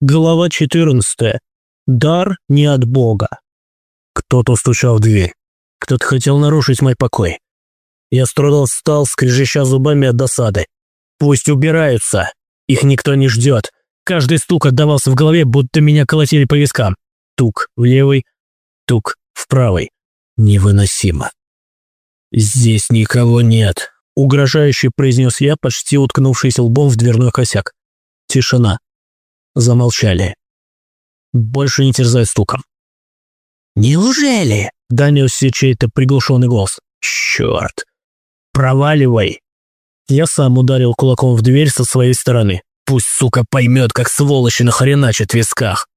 Глава 14. Дар не от Бога. Кто-то стучал в дверь. Кто-то хотел нарушить мой покой. Я с трудом встал, скрежеща зубами от досады. Пусть убираются. Их никто не ждет. Каждый стук отдавался в голове, будто меня колотили по вискам. Тук в левый, тук в правый. Невыносимо. «Здесь никого нет», — угрожающе произнес я, почти уткнувшись лбом в дверной косяк. Тишина. Замолчали. Больше не терзай стуком. «Неужели?» – донесся чей-то приглушенный голос. «Черт! Проваливай!» Я сам ударил кулаком в дверь со своей стороны. Пусть, сука, поймет, как сволочи нахреначат в висках.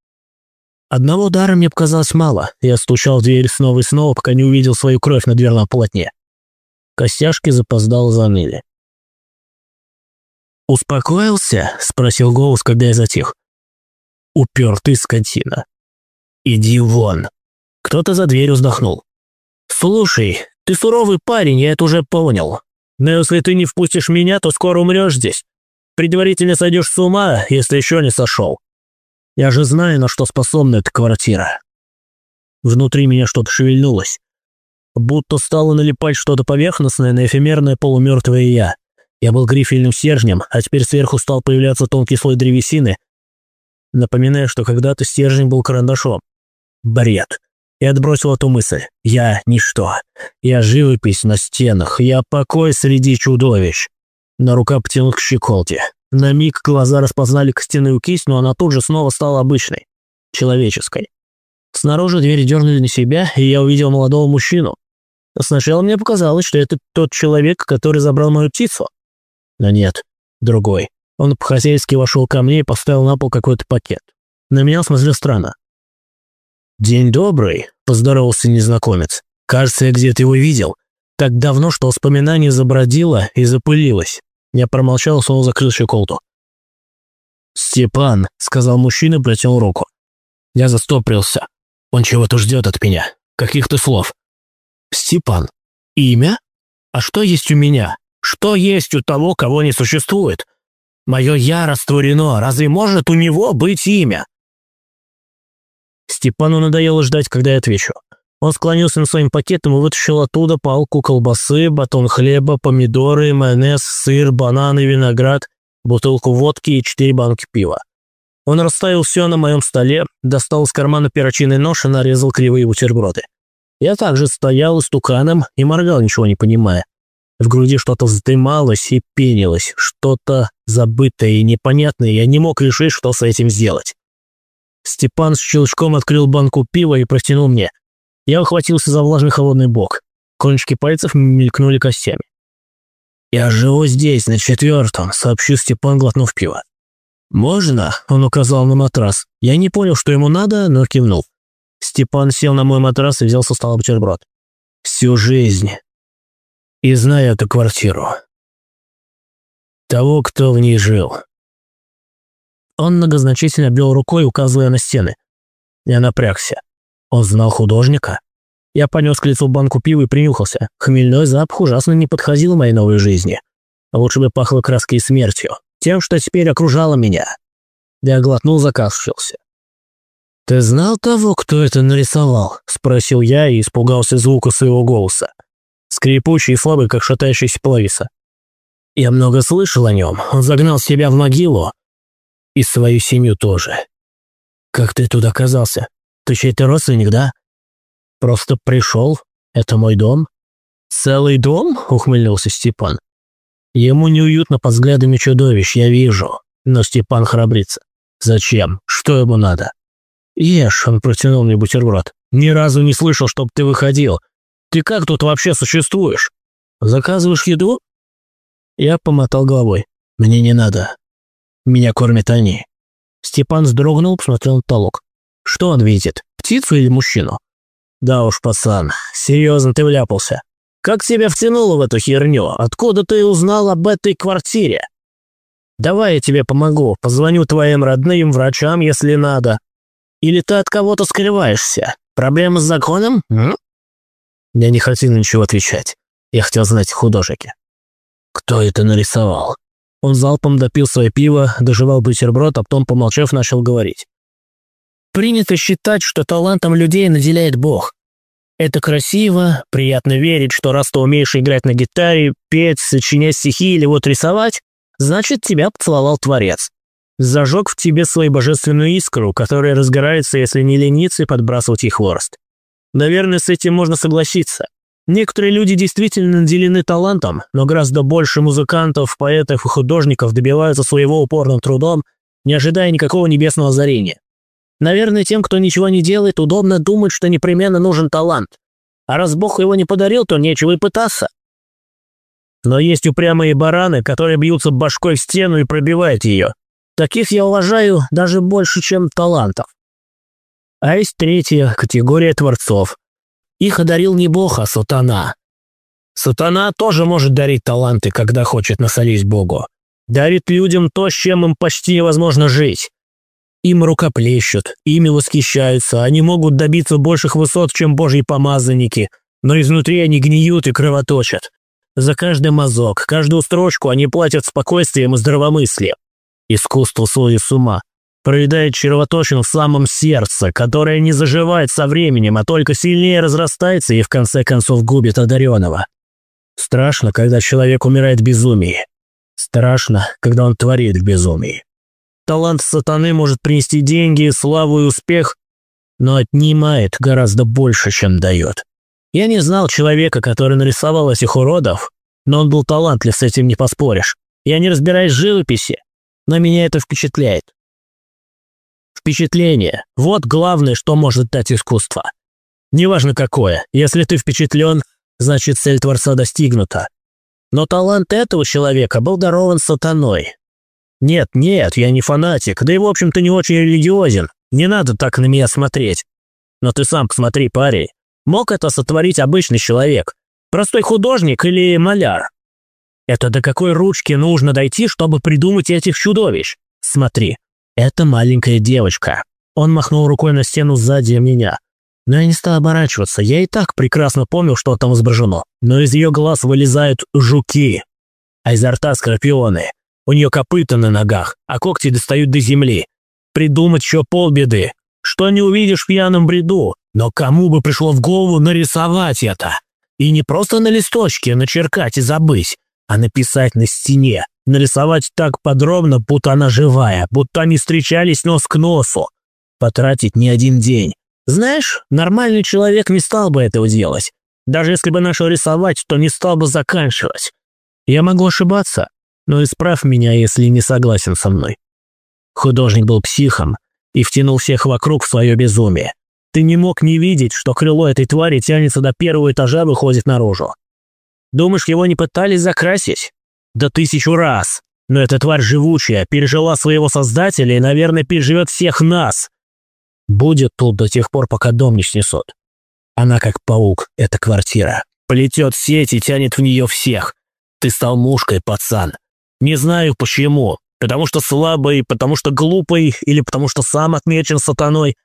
Одного удара мне показалось мало. Я стучал в дверь снова и снова, пока не увидел свою кровь на дверном полотне. Костяшки запоздало заныли. «Успокоился?» – спросил голос, когда я затих упертый скотина. Иди вон. Кто-то за дверью вздохнул. Слушай, ты суровый парень, я это уже понял. Но если ты не впустишь меня, то скоро умрешь здесь. Предварительно сойдешь с ума, если еще не сошел. Я же знаю, на что способна эта квартира. Внутри меня что-то шевельнулось. Будто стало налипать что-то поверхностное на эфемерное полумертвое я. Я был грифельным стержнем, а теперь сверху стал появляться тонкий слой древесины, напоминая, что когда-то стержень был карандашом. Бред. И отбросил эту мысль. Я ничто. Я живопись на стенах. Я покой среди чудовищ. На рука потянут к щеколде. На миг глаза распознали костяную кисть, но она тут же снова стала обычной. Человеческой. Снаружи дверь дернули на себя, и я увидел молодого мужчину. Сначала мне показалось, что это тот человек, который забрал мою птицу. Но нет, другой. Он по-хозяйски вошел ко мне и поставил на пол какой-то пакет. На меня смотрел странно. «День добрый», – поздоровался незнакомец. «Кажется, я где-то его видел. Так давно, что воспоминание забродило и запылилось». Я промолчал снова закрыл щеколду. «Степан», – сказал мужчина и протянул руку. Я застопрился. Он чего-то ждет от меня. Каких-то слов. «Степан. Имя? А что есть у меня? Что есть у того, кого не существует? Мое «я» растворено. Разве может у него быть имя?» Степану надоело ждать, когда я отвечу. Он склонился над своим пакетом и вытащил оттуда палку колбасы, батон хлеба, помидоры, майонез, сыр, бананы, виноград, бутылку водки и четыре банки пива. Он расставил все на моем столе, достал из кармана перочинный нож и нарезал кривые бутерброды. Я также стоял истуканом и моргал, ничего не понимая. В груди что-то вздымалось и пенилось, что-то забытое и непонятное, я не мог решить, что с этим сделать. Степан с щелчком открыл банку пива и протянул мне. Я ухватился за влажный холодный бок. Кончики пальцев мелькнули костями. «Я живу здесь, на четвертом», — сообщил Степан, глотнув пиво. «Можно?» — он указал на матрас. Я не понял, что ему надо, но кивнул. Степан сел на мой матрас и взял со стола бутерброд. «Всю жизнь и знаю эту квартиру. Того, кто в ней жил. Он многозначительно обвел рукой, указывая на стены. Я напрягся. Он знал художника? Я понес к лицу банку пива и принюхался. Хмельной запах ужасно не подходил моей новой жизни. Лучше бы пахло краской и смертью. Тем, что теперь окружало меня. Я глотнул, закашлялся. «Ты знал того, кто это нарисовал?» – спросил я и испугался звука своего голоса скрипучий и слабый, как шатающийся половиса. Я много слышал о нем. Он загнал себя в могилу. И свою семью тоже. Как ты тут оказался? Ты чей-то родственник, да? Просто пришел. Это мой дом. Целый дом? Ухмыльнулся Степан. Ему неуютно под взглядами чудовищ, я вижу. Но Степан храбрится. Зачем? Что ему надо? Ешь, он протянул мне бутерброд. Ни разу не слышал, чтоб ты выходил. Ты как тут вообще существуешь? Заказываешь еду?» Я помотал головой. «Мне не надо. Меня кормят они». Степан вздрогнул, посмотрел на потолок. «Что он видит? Птицу или мужчину?» «Да уж, пацан, серьезно ты вляпался. Как тебя втянуло в эту херню? Откуда ты узнал об этой квартире?» «Давай я тебе помогу, позвоню твоим родным врачам, если надо. Или ты от кого-то скрываешься? Проблемы с законом? М? Я не хотел ничего отвечать. Я хотел знать художники. Кто это нарисовал? Он залпом допил свое пиво, доживал бутерброд, а потом, помолчав, начал говорить. «Принято считать, что талантом людей наделяет Бог. Это красиво, приятно верить, что раз ты умеешь играть на гитаре, петь, сочинять стихи или вот рисовать, значит, тебя поцеловал Творец. Зажег в тебе свою божественную искру, которая разгорается, если не лениться и подбрасывать ей хворост. Наверное, с этим можно согласиться. Некоторые люди действительно наделены талантом, но гораздо больше музыкантов, поэтов и художников добиваются своего упорным трудом, не ожидая никакого небесного озарения. Наверное, тем, кто ничего не делает, удобно думать, что непременно нужен талант. А раз Бог его не подарил, то нечего и пытаться. Но есть упрямые бараны, которые бьются башкой в стену и пробивают ее. Таких я уважаю даже больше, чем талантов. А есть третья категория творцов, их одарил не Бог, а сатана. Сатана тоже может дарить таланты, когда хочет насолить Богу. Дарит людям то, с чем им почти невозможно жить. Им рукоплещут, ими восхищаются, они могут добиться больших высот, чем божьи помазанники, но изнутри они гниют и кровоточат. За каждый мазок, каждую строчку они платят спокойствием и здравомыслием. Искусство сводит с ума проедает червоточину в самом сердце, которое не заживает со временем, а только сильнее разрастается и в конце концов губит одаренного. Страшно, когда человек умирает в безумии. Страшно, когда он творит в безумии. Талант сатаны может принести деньги, славу и успех, но отнимает гораздо больше, чем дает. Я не знал человека, который нарисовал этих уродов, но он был талантлив, с этим не поспоришь. Я не разбираюсь в живописи, но меня это впечатляет. Впечатление – вот главное, что может дать искусство. Неважно какое, если ты впечатлен, значит цель Творца достигнута. Но талант этого человека был дарован сатаной. Нет, нет, я не фанатик, да и в общем-то не очень религиозен. Не надо так на меня смотреть. Но ты сам посмотри, парень. Мог это сотворить обычный человек? Простой художник или маляр? Это до какой ручки нужно дойти, чтобы придумать этих чудовищ? Смотри, это маленькая девочка. Он махнул рукой на стену сзади меня. Но я не стал оборачиваться, я и так прекрасно помнил, что там изображено. Но из ее глаз вылезают жуки, а изо рта скорпионы. У нее копыта на ногах, а когти достают до земли. Придумать еще полбеды. Что не увидишь в пьяном бреду. Но кому бы пришло в голову нарисовать это? И не просто на листочке начеркать и забыть, а написать на стене, нарисовать так подробно, будто она живая, будто они встречались нос к носу. Потратить не один день. Знаешь, нормальный человек не стал бы этого делать. Даже если бы начал рисовать, то не стал бы заканчивать. Я могу ошибаться, но исправь меня, если не согласен со мной. Художник был психом и втянул всех вокруг в свое безумие. Ты не мог не видеть, что крыло этой твари тянется до первого этажа и выходит наружу. Думаешь, его не пытались закрасить? Да тысячу раз. Но эта тварь живучая, пережила своего создателя и, наверное, переживет всех нас. Будет тут до тех пор, пока дом не снесут. Она как паук, эта квартира. Плетет сеть и тянет в нее всех. Ты стал мушкой, пацан. Не знаю почему. Потому что слабый, потому что глупый или потому что сам отмечен сатаной.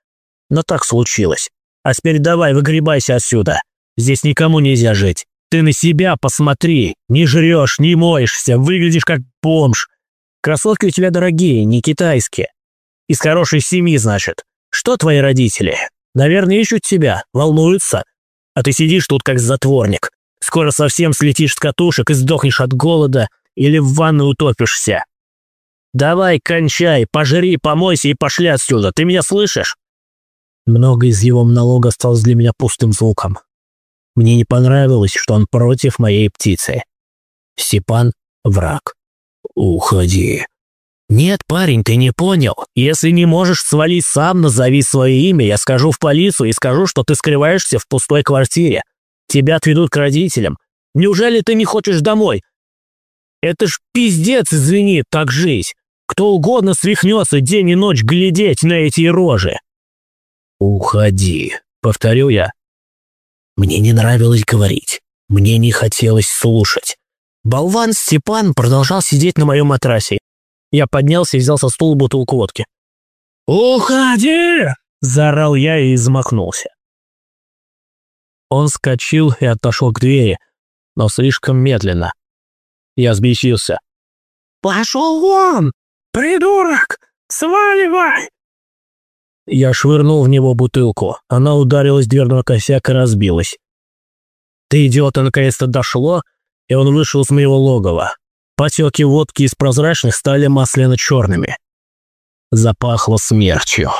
Но так случилось. А теперь давай, выгребайся отсюда. Здесь никому нельзя жить. Ты на себя посмотри. Не жрешь, не моешься, выглядишь как бомж. Кроссовки у тебя дорогие, не китайские. Из хорошей семьи, значит. Что твои родители? Наверное, ищут тебя, волнуются. А ты сидишь тут как затворник. Скоро совсем слетишь с катушек и сдохнешь от голода или в ванну утопишься. Давай, кончай, пожри, помойся и пошли отсюда. Ты меня слышишь? Много из его монолога осталось для меня пустым звуком. Мне не понравилось, что он против моей птицы. Степан – враг. Уходи. Нет, парень, ты не понял. Если не можешь свалить сам, назови свое имя, я скажу в полицию и скажу, что ты скрываешься в пустой квартире. Тебя отведут к родителям. Неужели ты не хочешь домой? Это ж пиздец, извини, так жить. Кто угодно свихнется день и ночь глядеть на эти рожи. «Уходи», — повторю я, мне не нравилось говорить. Мне не хотелось слушать. Болван Степан продолжал сидеть на моем матрасе. Я поднялся и взял со стула бутылку водки. «Уходи!» – заорал я и замахнулся. Он скочил и отошел к двери, но слишком медленно. Я сбесился. «Пошел вон! Придурок! Сваливай!» Я швырнул в него бутылку. Она ударилась дверного косяка и разбилась. Ты идиота наконец-то дошло, и он вышел из моего логова. Потеки водки из прозрачных стали масляно-черными. Запахло смертью.